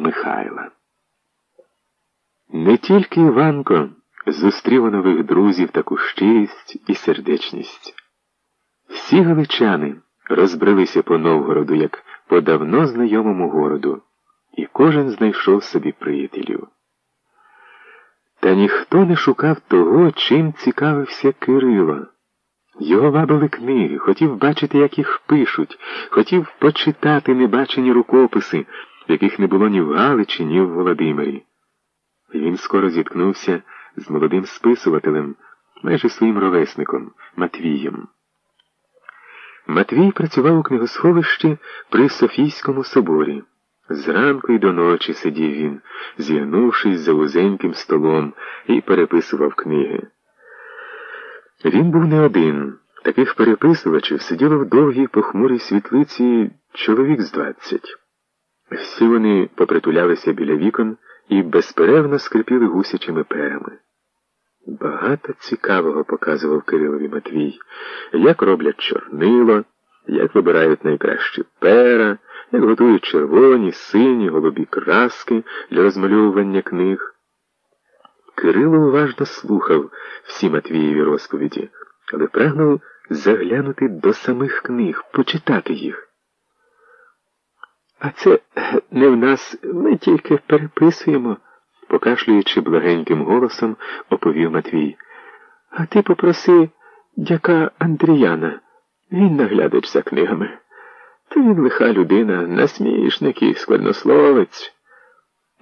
Михайла. Не тільки Іванко зустрів у нових друзів таку щирість і сердечність. Всі галичани розбрелися по Новгороду, як по давно знайомому городу, і кожен знайшов собі приятелів. Та ніхто не шукав того, чим цікавився Кирило. Його вабили книги, хотів бачити, як їх пишуть, хотів почитати небачені рукописи, яких не було ні в Галичі, ні в Володимирі. Він скоро зіткнувся з молодим списувателем, майже своїм ровесником Матвієм. Матвій працював у книгосховищі при Софійському соборі. Зранку й до ночі сидів він, зігнувшись за вузеньким столом, і переписував книги. Він був не один. Таких переписувачів сиділо в довгій похмурій світлиці чоловік з двадцять. Всі вони попритулялися біля вікон і безперервно скрипіли гусячими перами. Багато цікавого показував Кирилові Матвій, як роблять чорнило, як вибирають найкращі пера, як готують червоні, сині, голубі краски для розмальовування книг. Кирило уважно слухав всі Матвієві розповіді, але прагнув заглянути до самих книг, почитати їх. А це не в нас, ми тільки переписуємо, покашлюючи благеньким голосом, оповів Матвій. А ти попроси дяка Андріяна, він наглядач за книгами. Та він лиха людина, насмішник і складнословець.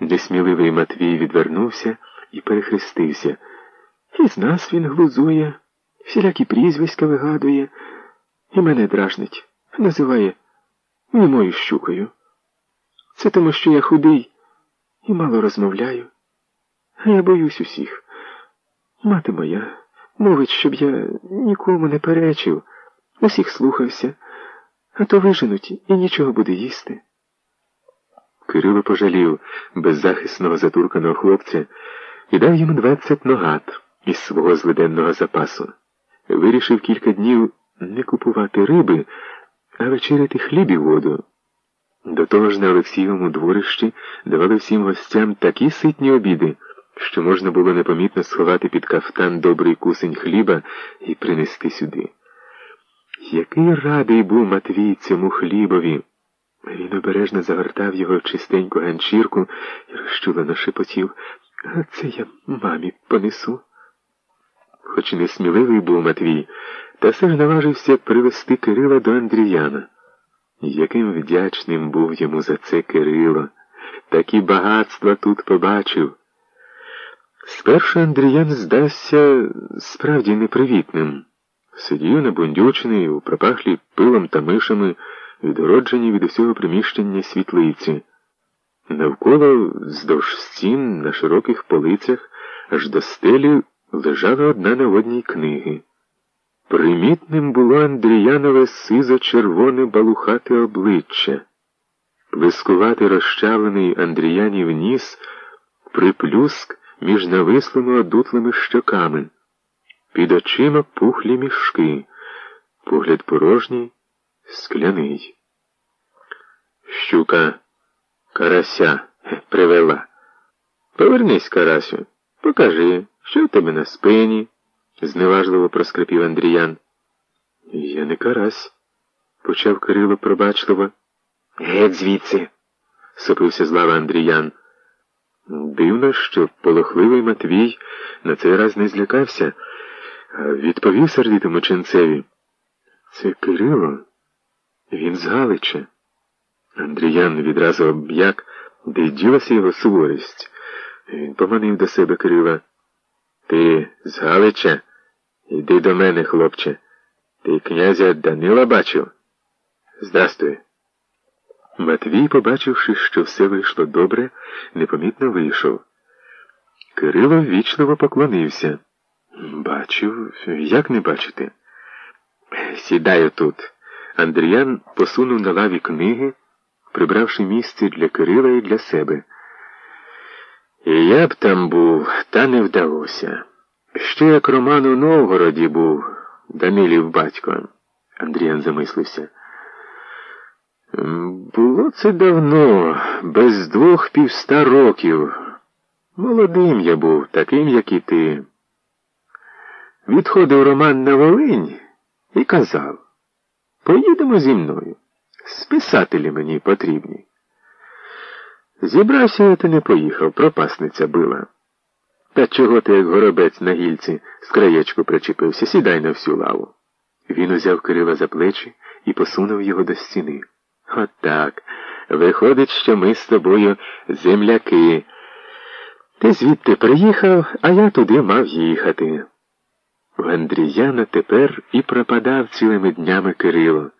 Несміливий Матвій відвернувся і перехрестився. І з нас він глузує, всілякі прізвиська вигадує, і мене дражнить, називає німою щукою. Це тому, що я худий і мало розмовляю. А я боюсь усіх. Мати моя мовить, щоб я нікому не перечив, усіх слухався, а то виженуть і нічого буде їсти. Кирило пожалів беззахисного затурканого хлопця і дав йому двадцять ногат із свого злиденного запасу. Вирішив кілька днів не купувати риби, а вечеряти хліб і воду. До того ж на Олексієвому дворищі давали всім гостям такі ситні обіди, що можна було непомітно сховати під кафтан добрий кусень хліба і принести сюди. Який радий був Матвій цьому хлібові. Він обережно загортав його в чистеньку ганчірку і розчулено шепотів. А це я мамі понесу. Хоч не сміливий був Матвій, та все ж наважився привезти Кирила до Андріяна. Яким вдячним був йому за це Кирило, такі багатства тут побачив. Спершу Андріян здався справді непривітним. Сидів на бундючини у пропахлі пилом та мишами, відгороджені від усього приміщення світлиці. Навколо вздовж стін на широких полицях аж до стелі лежала одна на одній книги. Примітним було Андріянове сизо-червоне балухате обличчя. Блискувати розчавлений Андріянів ніс приплюск між навислими одутлими щоками. Під очима пухлі мішки, погляд порожній, скляний. Щука карася привела. Повернись, Карасю, покажи, що в тебе на спині зневажливо проскрипів Андріян. Я не карась, почав Кирило пробачливо. Геть звідси, сопився з лави Андріян. Дивно, що полохливий Матвій на цей раз не злякався, а відповів сердитому ченцеві. Це Кирило, він з Галича. Андріян відразу об'як, де ділася його суворість. Він поманив до себе Кирила. Ти з Галича? Іди до мене, хлопче. Ти князя Данила бачив? Здрастуй. Матвій, побачивши, що все вийшло добре, непомітно вийшов. Кирило ввічливо поклонився. Бачив, як не бачити? Сідаю тут. Андріян посунув на лаві книги, прибравши місце для Кирила і для себе. І я б там був, та не вдалося. Ще як Роман у Новгороді був, Данилів батько, Андріян замислився. Було це давно, без двох півста років. Молодим я був, таким, як і ти. Відходив Роман на Волинь і казав поїдемо зі мною. Списателі мені потрібні. Зібрався я та не поїхав, пропасниця била. Та чого ти, як горобець на гільці, з краєчку причепився, сідай на всю лаву. Він узяв Кирила за плечі і посунув його до стіни. Отак. Виходить, що ми з тобою земляки. Ти звідти приїхав, а я туди мав їхати. В Андріяна тепер і пропадав цілими днями Кирило.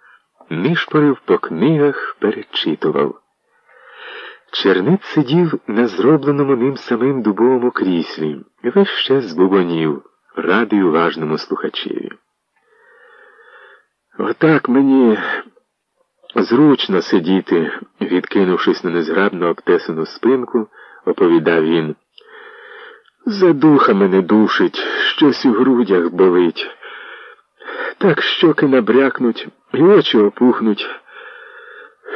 Нишпорив по книгах, перечитував. Чернець сидів на зробленому ним самим дубовому кріслі, весь ще збубонів, радий уважному слухачеві. Отак мені зручно сидіти, відкинувшись на незграбно обтесану спинку, оповідав він. За духа мене душить, щось у грудях болить. Так щоки набрякнуть і очі опухнуть,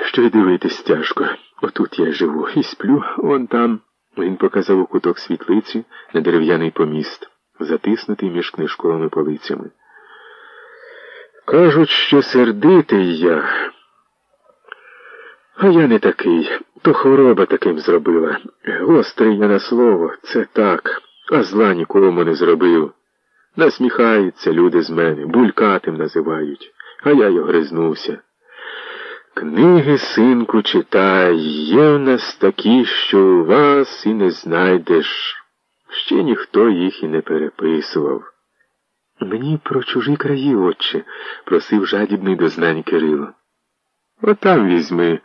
що й дивитись тяжко. Отут я живу і сплю, вон там. Він показав у куток світлиці на дерев'яний поміст, затиснутий між книжковими полицями. Кажуть, що сердитий я. А я не такий, то хвороба таким зробила. Гострий я на слово, це так, а зла нікому не зробив. Насміхаються люди з мене, булькатим називають, а я й огризнувся. Книги, синку, читай, є в нас такі, що у вас і не знайдеш. Ще ніхто їх і не переписував. Мені про чужі краї, отче, просив жадібний до знань Кирило. Отам візьми,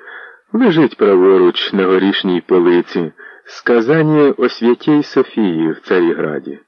лежить праворуч на горішній полиці, сказання о святій Софії в Царіграді.